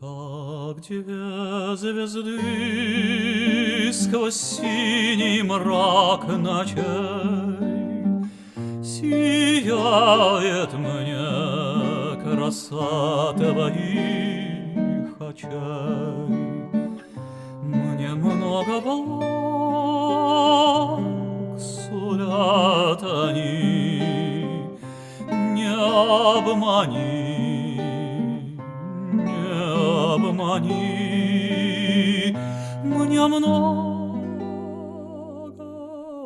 две звезды сквозь синий мрак ночей. Сияет мне краса твоих очей. Мне много благ сулят они Не обмани обмани, мне много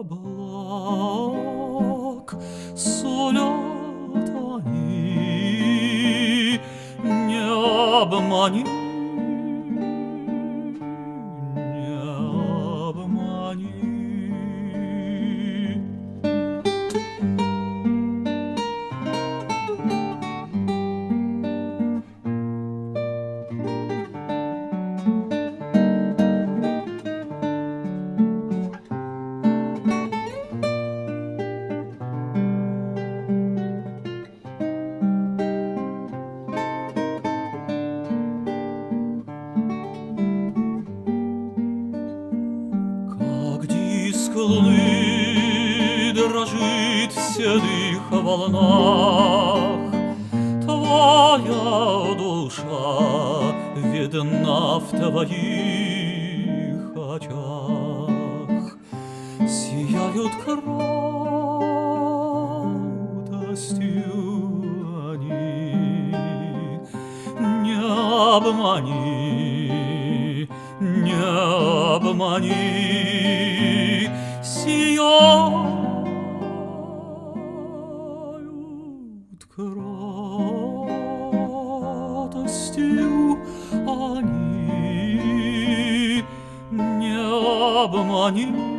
благ сулят они, не обмани, Как диск луны дрожит в седых волнах, Твоя душа видна в твоих очах. Сияют радостью они, не обмани, не обмани, радостью они, не обмани.